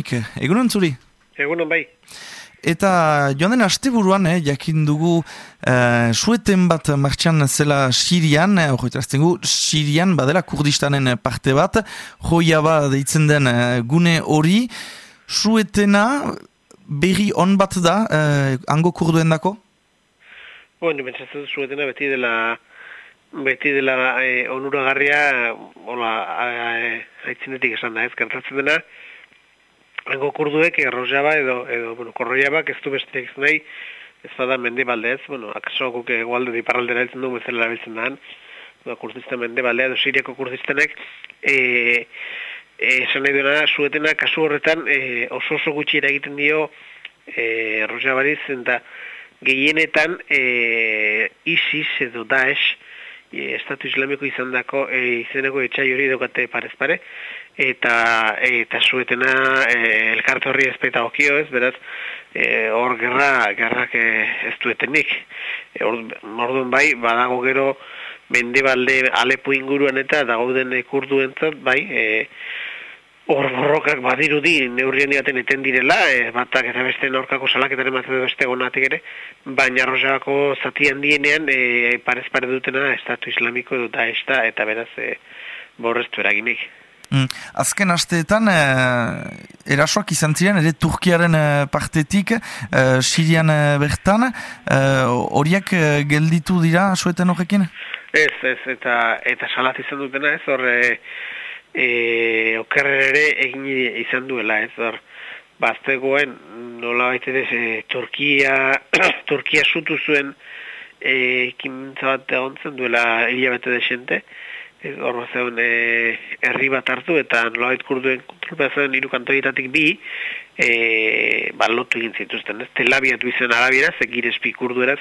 jadanik. Egunon zuri? Egunon bai. Eta joan den asteburuan, eh, jakin dugu uh, sueten bat martxan zela Sirian, horretrazten gu, Sirian badela Kurdistanen parte bat, joia ba deitzen den uh, gune hori, suetena berri on bat da, uh, ango kurduen dako? Bueno, bentsatzen suetena beti dela beti dela e, onuragarria hola aitzinetik esan da ez, kantatzen dena, hango kurduek errojaba edo, edo bueno, korroiaba ez du besterik nahi, ez da mende baldez, bueno, akaso guk egualde diparraldera eltzen dugu bezala erabiltzen da, ba, kurdistan mende baldea, edo siriako kurdistanek, e, e, esan nahi duena, suetena, kasu horretan, e, oso oso gutxi egiten dio e, errojabariz, eta gehienetan e, ISIS edo Daesh, e, Estatu Islamiko izan dako e, izeneko etxai hori dokate parez pare, eta eta zuetena e, elkarte horri ezpeita okio ez, beraz, e, hor gerra, gerrak e, ez duetenik. E, orduan bai, badago gero, mendebalde alepu inguruan eta dagouden kurduentzat, bai, e, hor borrokak badirudi neurrien iaten eten direla, e, batak eta beste norkako salaketaren bat edo beste gonatik ere, baina arrozako zati handienean e, parez pare dutena Estatu Islamiko edo da esta eta beraz e, borreztu eraginik. Mm. Azken asteetan, e, erasoak izan ziren, ere Turkiaren e, partetik, e, Sirian e, bertan, horiak e, gelditu dira sueten horrekin? Ez, ez, eta, eta salat izan dutena ez, hor, e, okerre ere egin izan duela, ez hor, baztegoen nola baita ez, e, Turkia, Turkia sutu zuen e, ekintza bat egontzen duela hilabete desente, ez hor bazeuen e, herri bat hartu eta nola baita kurduen kontrolpeazen irukantoitatik bi, e, balotu egin zituzten, ez? Telabiatu izan arabiera, zekir espikurdu eraz,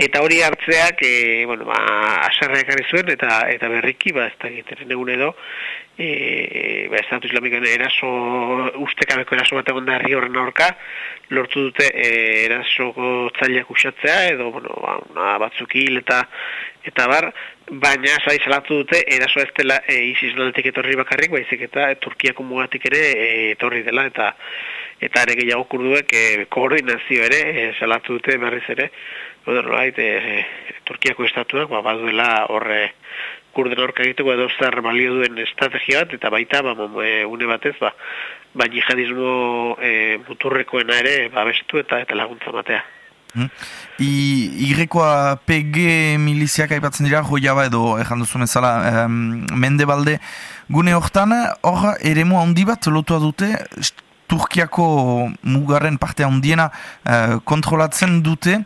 eta hori hartzeak, e, bueno, ba, aserreak zuen, eta eta berriki, ba, ez da egiteren egun edo, e, ba, Estatu Islamikoen eraso, ustekabeko eraso bat egon da herri horren aurka, lortu dute e, erasoko zailak usatzea, edo, bueno, ba, una batzuk hil eta, eta bar, baina sai salatu dute eraso ez dela e, izisnaltik etorri bakarrik, baizik eta Turkiako mugatik ere e, etorri dela, eta eta ere gehiago kurduek e, koordinazio ere e, salatu dute berriz ere Oder, right, e, Turkiako estatuak ba, baduela horre kurden horka egiteko edo zer balio duen estrategia bat eta baita ba, e, une batez ba, ba jihadismo e, muturrekoena ere babestu eta eta laguntza matea. Hmm. Irekoa PG miliziak aipatzen dira, joiaba edo ejan duzu mezala, mende balde, gune hortan, hor ere handi bat lotua dute, Turkiako mugarren parte handiena uh, kontrolatzen dute,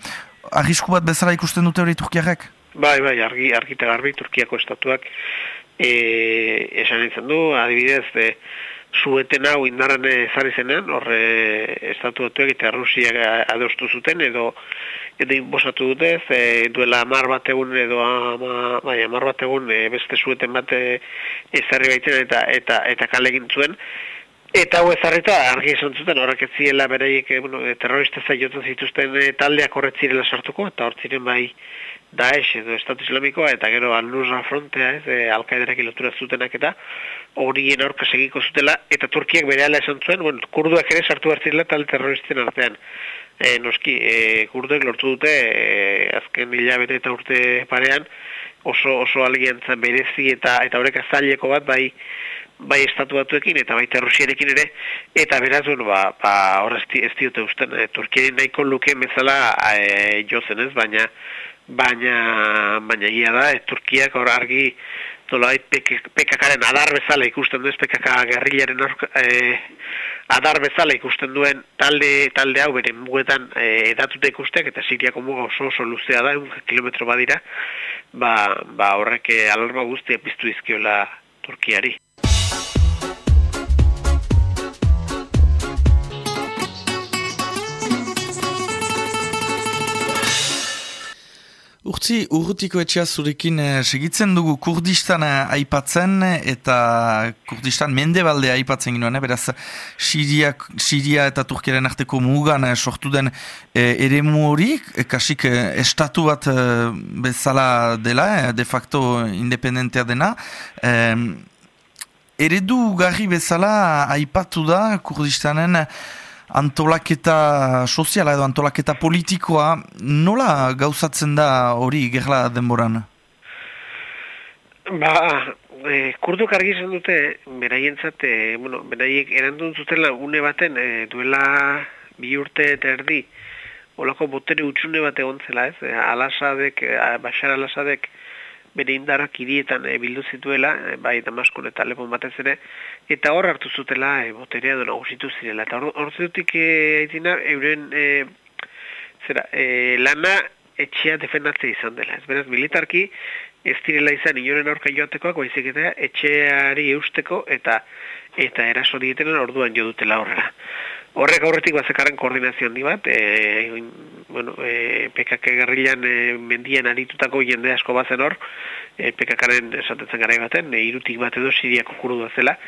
arrisku bat bezala ikusten dute hori Turkiarek? Bai, bai, argi, argi garbi Turkiako estatuak e, esan izan du, adibidez, e, zueten hau indarren ezari zenean, horre estatu datuak eta Rusiak adostu zuten, edo edo inbosatu dute, e, duela amar bat egun edo ama, bai, amar bat egun e, beste zueten bat ezarri baitzen eta, eta, eta kale zuen, Eta hau ezarrita, argi esan zuten, horrek ez ziela beraiek, eh, bueno, terrorista zaiotzen zituzten e, taldeak horretzirela sartuko, eta hortziren bai Daesh edo Estatu Islamikoa, eta gero Al-Nusra frontea, ez, e, Al-Qaederak ilotura zutenak eta horien aurka segiko zutela, eta Turkiak bere ala esan zuen, bueno, kurduak ere sartu hartzirela talde terroristen artean. E, noski, e, kurduek lortu dute, e, azken hilabete eta urte parean, oso, oso aliantza berezi eta eta horrek azaleko bat, bai, bai estatu eta baita Rusiarekin ere eta beraz bueno ba ba hor ez diote usten e, Turkia nahiko luke bezala e, jozen ez baina baina baina ia da e, Turkiak hor argi nolabait PKKren adar bezala ikusten du PKK gerrilaren e, adar bezala ikusten duen talde talde hau bere mugetan e, edatuta ikusteak eta Siriako muga oso oso luzea da un kilometro badira ba ba horrek alarma guztia piztu dizkiola Turkiari Urtzi, urrutiko etxea zurekin eh, segitzen dugu Kurdistana aipatzen eta Kurdistan mendebalde aipatzen ginoen, eh? beraz Siria, Siria eta Turkiaren arteko mugan eh, sortu den eh, ere hori, eh, kasik eh, estatu bat eh, bezala dela, eh, de facto independentea dena. Eh, eredu garri bezala aipatu da Kurdistanen antolaketa soziala edo antolaketa politikoa nola gauzatzen da hori gerla denboran? Ba, e, kurduk argi izan dute, beraientzat, e, bueno, beraiek erantun zutela une baten, e, duela bi urte eta erdi, olako botere utxune bat egon zela, ez? E, alasadek, e, basar alasadek, bere indarrak irietan e, bildu zituela, e, bai Damaskun eta Lepon batez ere, eta hor hartu zutela e, boterea du nagusitu zirela. Eta hor zutik e, aitzina, euren e, zera, e, lana etxea defendatzea izan dela. Ez beraz, militarki, ez direla izan inoren aurka joatekoak, baizik eta etxeari eusteko eta eta eraso dietenen orduan jo dutela horrela. Horrek aurretik bazekaren koordinazio handi bat, e, bueno, e, PKK gerrilan e, mendian aritutako jende asko bazen hor, e, PKKaren esatetzen gara baten, e, irutik bat edo siriako kuru zela,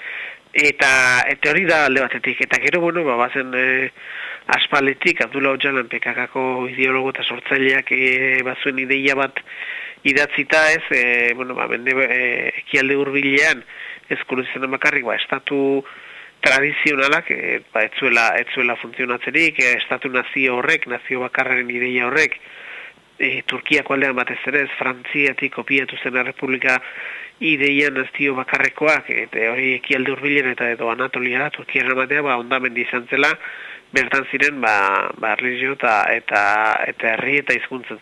eta, eta hori da alde batetik, eta gero, bueno, ba, bazen e, aspaletik, Abdullah Ojalan PKKako ideologo eta sortzaileak e, bazuen ideia bat idatzita ez, e, bueno, ba, bende e, ekialde hurbilean ez kuruzizan bakarrik, ba, estatu tradizionalak, e, ba, etzuela, etzuela funtzionatzerik, e, estatu nazio horrek, nazio bakarraren ideia horrek, e, Turkiako aldean batez ere ez, Frantziatik kopiatu zen Republika ideia nazio bakarrekoak, eta hori ekialde hurbilen eta edo Anatoliara, Turkiaren batea, ba, ondamendi izan zela, bertan ziren, ba, ba, eta, eta, eta herri eta izkuntzen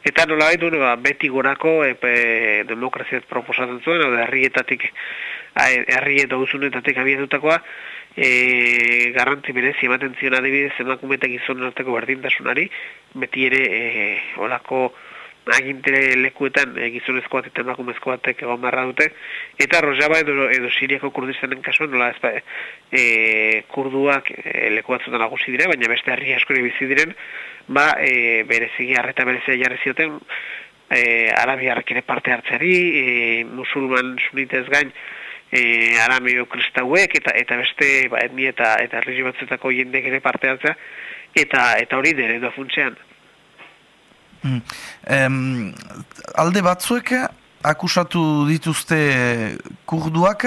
Eta nola baitu, ba, beti gorako epe, demokraziat proposatzen zuen, edo herrietatik, herri eta uzunetatik abietutakoa, e, garrantzi berezi ematen zion adibidez emakumetak izan arteko berdintasunari, beti ere e, olako agintere lekuetan e, gizonezkoat eta emakumezko batek egon barra dute, eta Rojaba edo, edo Siriako kurdistanen kasuan, nola ez ba, e, kurduak e, leku batzutan agusi dire, baina beste herri askori bizi diren, ba, e, berezigi arreta berezia jarri zioten, e, arabiarrak ere parte hartzeari, e, musulman sunitez gain, e, aramio kristauek, eta eta beste ba, etni eta eta herri batzuetako jendek ere parte hartzea, eta eta hori dere da funtzean. Mm. alde batzuek akusatu dituzte kurduak,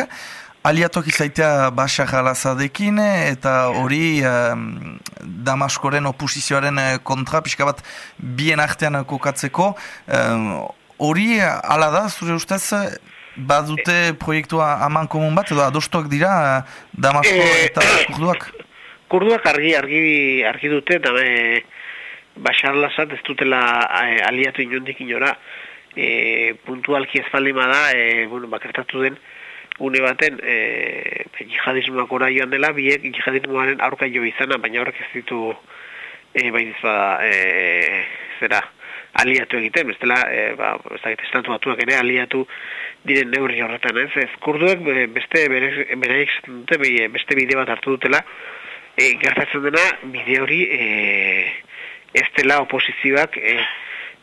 aliatuak izaitea Bashar al-Assadekin eta hori um, Damaskoren oposizioaren kontra pixka bat bien artean kokatzeko hori um, ala da zure ustez badute proiektua aman komun bat edo adostuak dira Damasko e, eta kurduak? Kurduak argi argi, argi dute eta e, Bashar al-Assad ez dutela aliatu inondik inora. E, puntualki ez da e, bueno, bakartatu den une baten e, jihadismoak ora joan dela, biek jihadismoaren aurka jo izana, baina horrek ez ditu e, bai e, zera aliatu egiten, bestela e, ba, ez estatu batuak ere aliatu diren neurri horretan, ez, ez kurduek beste beraiek dute beste bide bat hartu dutela e, gertatzen dena bide hori e, ez dela oposizioak e,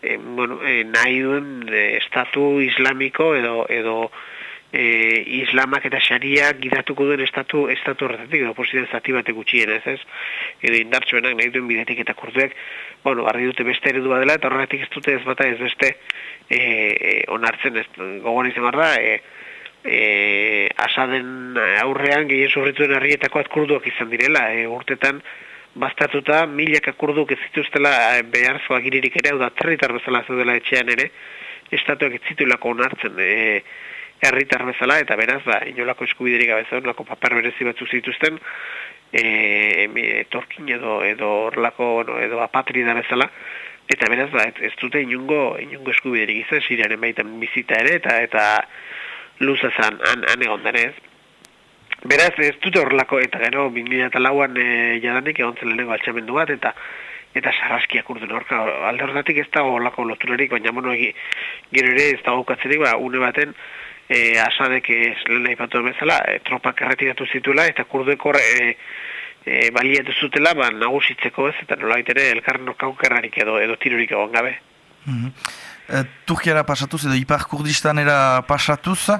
e, bueno, e, nahi duen estatu islamiko edo edo e, islamak eta xaria gidatuko duen estatu estatu horretatik, edo posizioen zati batek gutxien, ez ez? Edo indartsuenak nahi duen bidetik eta kurduek, bueno, argi dute beste eredua dela, eta horretik ez dute ez bata ez beste e, e, onartzen, ez gogoan izan da, e, e, asaden aurrean gehien zurrituen herrietako kurduak izan direla, e, urtetan, bastatuta milaka kurduk ez zituztela e, beharzoa giririk ere, hau da, bezala zeudela etxean ere, estatuak ez zituelako onartzen, e, herritar bezala eta beraz ba inolako eskubiderik gabe lako papar berezi batzu zituzten eh torkin edo edo horlako no, edo apatrida bezala eta beraz ba ez, dute inungo inungo eskubiderik izan siriaren baitan bizita ere eta eta luza zan han, han egon denez. Beraz ez dute horlako eta gero 2004an e, jadanik egon zen lehenengo altxamendu bat eta eta sarraskiak urdun horka alde horretik ez dago horlako loturarik baina mono gero ere ez dago katzerik ba une baten e, asadek ez lehen nahi patu bezala, e, tropak erretiratu zituela, eta kurdeko e, e, baliatu zutela, ba, nagusitzeko ez, eta nola ere elkarren orkaukerrarik edo, edo tirurik egon gabe. Mm uh, Turkiara pasatuz edo Ipar Kurdistanera pasatuz,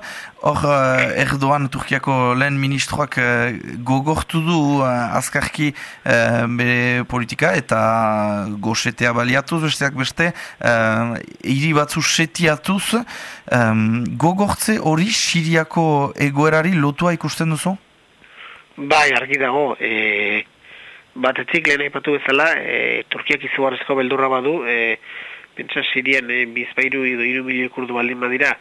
hor uh, Erdogan Turkiako lehen ministroak uh, gogortu du azkarki bere politika eta gosetea baliatuz besteak beste, hiri batzu setiatuz, gogortze hori Siriako egoerari lotua ikusten duzu? Bai, argi dago, e, batetik lehen aipatu bezala, e, Turkiak izugarrezko beldurra badu, e, pentsa Sirian e, bizpairu edo iru milio ikurdu baldin badira,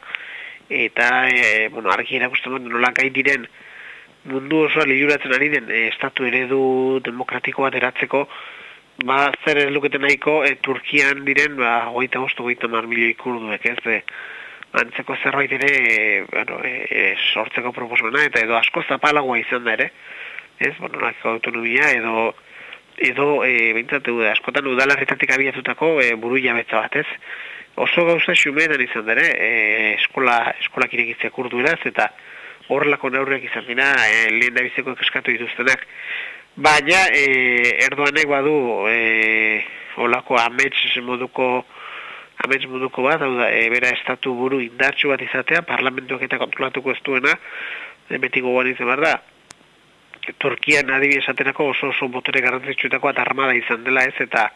eta e, bueno, argi erakusten bat nola gai diren mundu osoa liluratzen ari den e, estatu eredu demokratiko bat eratzeko, ba, zer ez luketen nahiko e, Turkian diren, ba, goita bostu, goita mar milio ikurduek, ez, e, antzeko zerbait ere e, bueno, e, sortzeko proposmena eta edo asko zapalagoa izan da ere ez, bueno, autonomia edo edo e, bintzatu askotan udalarretatik abiatutako e, buru jabetza bat ez? Oso gauza xumeetan izan dere e, eskola, eskola kirekitzea kurdu eraz eta horrelako neurriak izan dira e, lehen da biziko eskatu dituztenak. Baina e, erdoanek badu e, olako amets moduko amets munduko bat, hau da, e, bera estatu buru indartsu bat izatea, parlamentuak eta kontrolatuko ez duena, e, beti gogoan izan behar da, Turkian adibi esatenako oso oso botere garrantzitsuetako eta armada izan dela ez, eta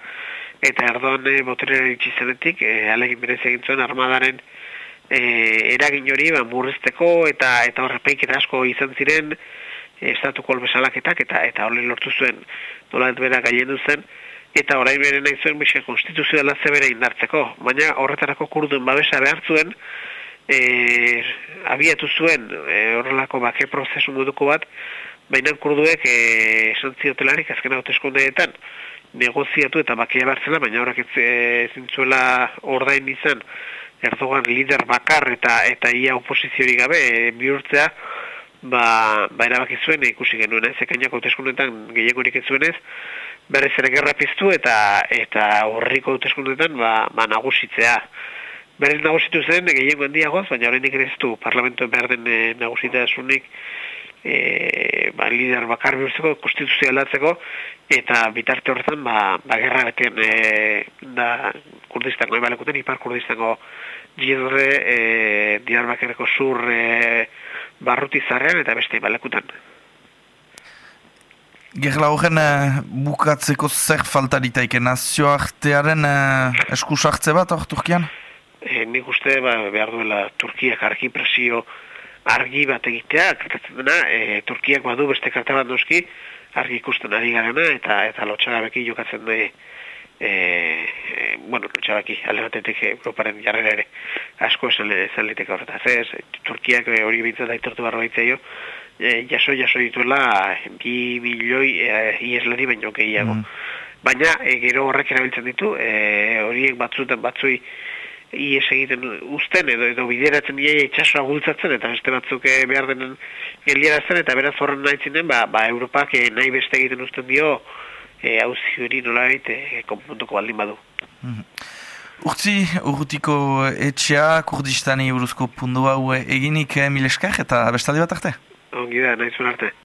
eta erdoan e, botere itxizenetik, e, alegin berez egin zuen armadaren e, eragin hori ba, murrizteko eta eta horrepeik eta asko izan ziren estatu kolbesalaketak eta eta hori lortu zuen nola bera gaien zen, eta orain bere nahi zuen bixe konstituzioa zebere indartzeko. Baina horretarako kurduen babesa behar zuen, e, abiatu zuen e, horrelako bake prozesu moduko bat, baina kurduek e, esan ziotelarik azken hauteskundeetan negoziatu eta bakia bartzela, baina horrek ez e, zintzuela ordain izan Erdogan lider bakar eta eta ia oposiziori gabe e, bihurtzea, ba, ba erabaki zuen ikusi genuen, ez ekainak hauteskundeetan gehiagorik ez zuenez, berriz ere gerra piztu eta eta horriko hauteskundetan ba, ba nagusitzea. Berriz nagusitu zen gehiengo handiagoz, baina oraindik ere ez du parlamentuen behar den e, nagusitasunik e, ba, lider bakar bihurtzeko, konstituzio aldatzeko, eta bitarte horretan ba, ba gerra beten e, da kurdistan nahi balekuten, ipar kurdistango jidore e, diarbakereko zur e, barrutizarrean eta beste balekutan. Gerla horren uh, bukatzeko zer faltaritaike nazioartearen uh, eskusartze bat hor Turkian? E, nik uste ba, behar duela Turkiak argi presio argi bat egitea, kartatzen dena, e, Turkiak badu beste karta bat noski, argi ikusten ari garena, eta eta lotxagabeki jokatzen du, e, e, bueno, lotxagabeki, alde batetik Europaren jarrera ere, asko esan, liteke horretaz, ez, Turkiak hori bintzen daitortu barro jo, e, jaso jaso dituela bi milioi e, ieslari baino gehiago. Mm. Baina e, gero horrek erabiltzen ditu, e, horiek batzutan batzui ies egiten usten edo edo bideratzen die itsasoa gultzatzen eta beste batzuk e, behar denen gelierazten eta beraz horren nahi ba, ba Europak e, nahi beste egiten usten dio e, hauzi hori nola e, konpuntuko baldin badu. Mm. Urtzi, urrutiko etxea, kurdistani buruzko pundu hau eginik mileskar eta bestaldi bat arte? ongi da, nahi arte.